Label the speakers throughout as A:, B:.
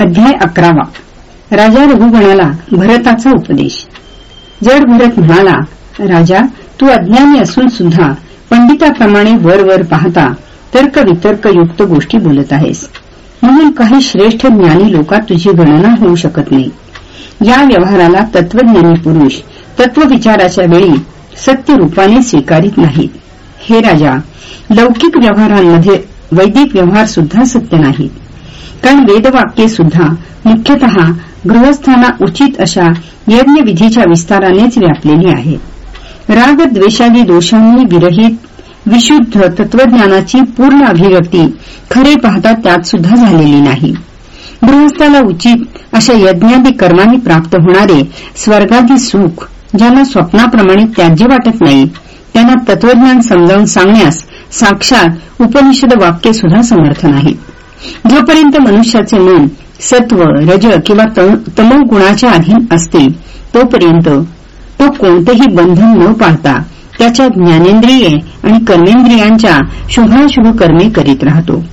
A: अध्याय अकरावा. राजा रघुगणाला भरताचा उपदेश. जड भरत म्हणाला राजा तू अज्ञानी असून सुद्धा पंडिताप्रमाणे वर वर पाहता तर्क वितर्कयुक्त गोष्टी बोलत आहेस. म्हणून काही श्रेष्ठ ज्ञानी लोकात तुझी गणना होऊ शकत नाही. या व्यवहाराला तत्वज्ञानी पुरुष तत्वविचाराच्या वेळी सत्य रूपाने स्वीकारित नाहीत. हे राजा लौकिक व्यवहारांमध्ये वैदिक व्यवहार सुद्धा सत्य नाहीत. कारण वेदवाक्ये सुद्धा मुख्यतः गृहस्थांना उचित अशा यज्ञविधीच्या विस्तारानेच व्यापलेली आहेत रागद्वेषादी दोषांनी विरहित विशुद्ध तत्वज्ञानाची पूर्ण अभिव्यक्ती खरे पाहता त्यात सुद्धा झालेली नाही. गृहस्थाला उचित अशा यज्ञादी कर्मांनी प्राप्त होणारे स्वर्गादी सुख ज्यांना स्वप्नाप्रमाणे त्याज्य वाटत नाही त्यांना तत्वज्ञान समजावून सांगण्यास साक्षात उपनिषद वाक्य सुद्धा समर्थ नाहीत जोपर्यंत मनुष्याचे मन सत्व रज किंवा तमोगुणाच्या अधीन असते तोपर्यंत तो कोणतेही बंधन न पाहता त्याच्या ज्ञानेंद्रिये आणि कर्मेंद्रियांच्या शुभाशुभ कर्मे करीत राहतो.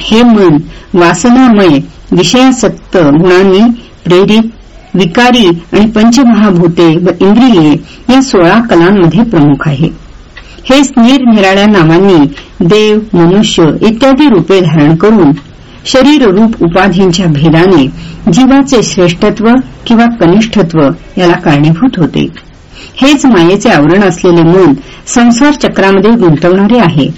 A: हे मन वासनामय विषयासक्त गुणांनी प्रेरित विकारी आणि पंचमहाभूते व इंद्रिये या सोळा कलांमध्ये प्रमुख आहे. हेच निरनिराळ्या नावांनी देव मनुष्य इत्यादी रूपे धारण करून शरीर रूप उपाधींच्या भेदाने जीवाचे श्रेष्ठत्व किंवा कनिष्ठत्व याला कारणीभूत होते. हेच मायेचे आवरण असलेले मन संसार चक्रामध्ये गुंतवणारे आहे.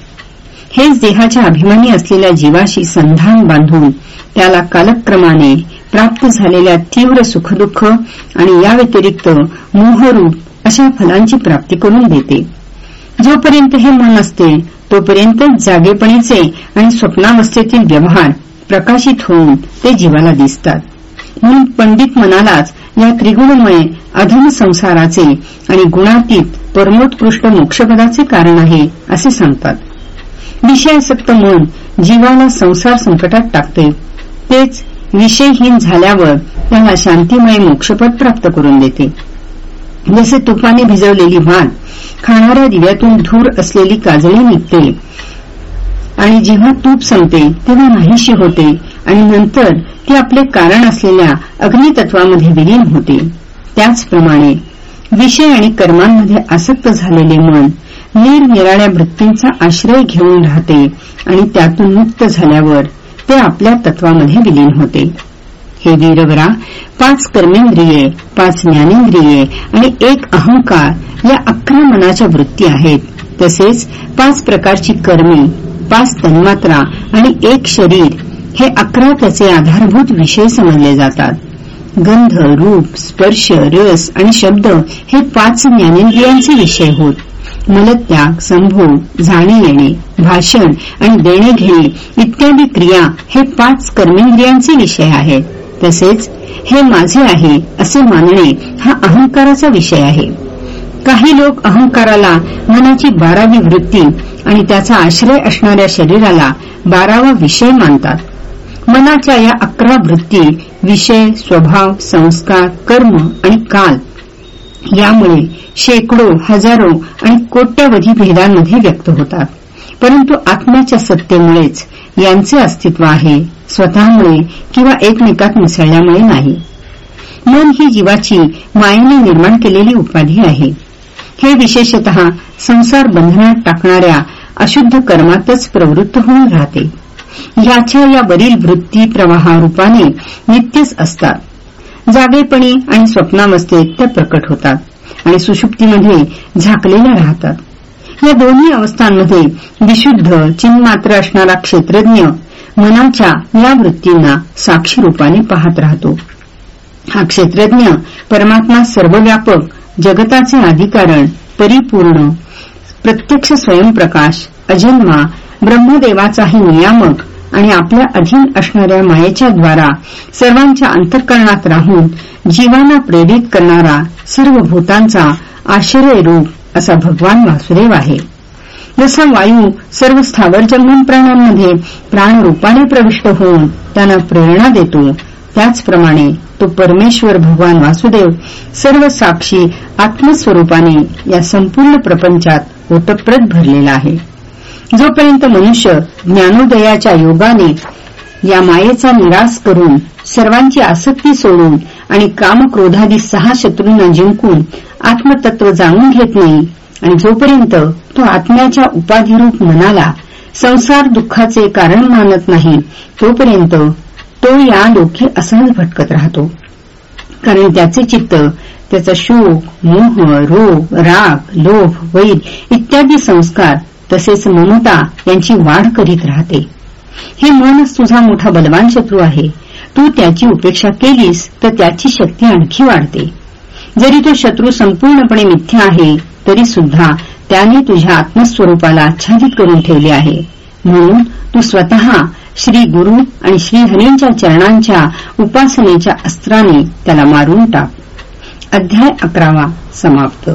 A: हेच देहाच्या अभिमानी असलेल्या जीवाशी संधान बांधून त्याला कालक्रमाने प्राप्त झालेल्या तीव्र सुखदुःख आणि या व्यतिरिक्त मोहरूप अशा फलांची प्राप्ती करून देते. जोपर्यंत हे मन असते तोपर्यंत जागेपणीचे आणि स्वप्नावस्थेतील व्यवहार प्रकाशित होऊन ते जीवाला दिसतात. म्हणून पंडित मनालाच या त्रिगुणमय अधम संसाराचे आणि गुणातीत परमोत्कृष्ट मोक्षपदाचे कारण आहे असे सांगतात. विषयासक्त मन जीवाला संसार संकटात टाकते. तेच विषयहीन झाल्यावर त्याला शांतिमय मोक्षपद प्राप्त करून देते. जसे तुपाने भिजवलेली भात खाणाऱ्या दिव्यातून धूर असलेली काजळी निघते. आणि जेव्हा तूप संपते तेव्हा नाहीशी होते आणि नंतर ती आपले कारण असलेल्या अग्नितत्वामध्ये विलीन होते. त्याचप्रमाणे विषय आणि कर्मांमध्ये आसक्त झालेले मन निरनिराळ्या वृत्तींचा आश्रय घेऊन राहते आणि त्यातून मुक्त झाल्यावर ते आपल्या तत्वामध्ये विलीन होते. हे वीरवरा पाच कर्मेंद्रिये पाच ज्ञानेंद्रिये आणि एक अहंकार या अकरा मनाच्या वृत्ती आहेत. तसेच पाच प्रकारची कर्मे पाच तन्मात्रा आणि एक शरीर हे अकरा त्याचे आधारभूत विषय समजले जातात. गंध रूप स्पर्श रस आणि शब्द हे पाच ज्ञानेंद्रियांचे विषय होत. मलत्याग संभोग जाणे येणे भाषण आणि देणे घेणे इत्यादी क्रिया हे पाच कर्मेंद्रियांचे विषय आहेत. तसेच हे माझे आहे असे मानणे हा अहंकाराचा विषय आहे. काही लोक अहंकाराला मनाची बारावी वृत्ती आणि त्याचा आश्रय असणाऱ्या शरीराला बारावा विषय मानतात. मनाच्या या अकरा वृत्ती विषय स्वभाव संस्कार कर्म आणि काल यामुळे शेकडो हजारो आणि कोट्यावधी भेदांमध्ये व्यक्त होतात. परंतु आत्म्याच्या सत्तेमुळेच यांचे अस्तित्व आहे स्वतःमुळे किंवा एकमेकात मिसळल्यामुळे नाही. मन ही जीवाची मायेने निर्माण केलेली उपाधी आहे. हे विशेषत संसार बंधनात टाकणाऱ्या अशुद्ध कर्मातच प्रवृत्त होऊन राहते. याच्या या वरील वृत्ती प्रवाहारूपाने नित्यच असतात. जागेपणी आणि स्वप्नावस्थेत त्या प्रकट होतात आणि सुषुप्तीमध्ये झाकलेल्या राहतात. या दोन्ही अवस्थांमध्ये विशुद्ध चिन्मात्र असणारा क्षेत्रज्ञ मनाच्या या वृत्तींना साक्षी रूपाने पाहत राहतो. हा क्षेत्रज्ञ परमात्मा सर्वव्यापक जगताचे अधिकारण परिपूर्ण प्रत्यक्ष स्वयंप्रकाश अजन्मा ब्रह्मदेवाचाही नियामक आणि आपल्या अधीन असणाऱ्या मायेच्या द्वारा सर्वांच्या अंतःकरणात राहून जीवांना प्रेरित करणारा सर्व भूतांचा आश्रय रूप असा भगवान वासुदेव आहे. जसा वायू सर्व स्थावर जंगम प्राण्यांमध्ये प्राणरूपाने प्रविष्ट होऊन त्यांना प्रेरणा देतो त्याचप्रमाणे तो परमेश्वर भगवान वासुदेव सर्व साक्षी आत्मस्वरूपाने या संपूर्ण प्रपंचात ओतप्रत भरलेला आहे. जोपर्यंत मनुष्य ज्ञानोदयाच्या योगाने या मायेचा निराश करून सर्वांची आसक्ती सोडून आणि कामक्रोधादी सहा शत्रूंना जिंकून आत्मतत्व जाणून घेत नाही आणि जोपर्यंत तो आत्म्याच्या उपाधिरूप मनाला संसार दुःखाचे कारण मानत नाही तोपर्यंत तो या लोकी असहज भटकत राहतो. कारण त्याचे चित्त त्याचा शोक मोह रोग राग लोभ वैर इत्यादी संस्कार तसेच ममता यांची वाढ करीत राहते. हे मनच तुझा मोठा बलवान शत्रू आहे. तू त्याची उपेक्षा केलीस तर त्याची शक्ती आणखी वाढते. जरी तो शत्रू संपूर्णपणे मिथ्या आहे तरी सुद्धा त्याने तुझ्या आत्मस्वरूपाला आच्छादित करून ठेवले आहे. म्हणून तू स्वतः श्री गुरु आणि श्रीहरींच्या चरणांच्या उपासनेच्या अस्त्राने त्याला मारून टाक. अध्याय अकरावा समाप्त.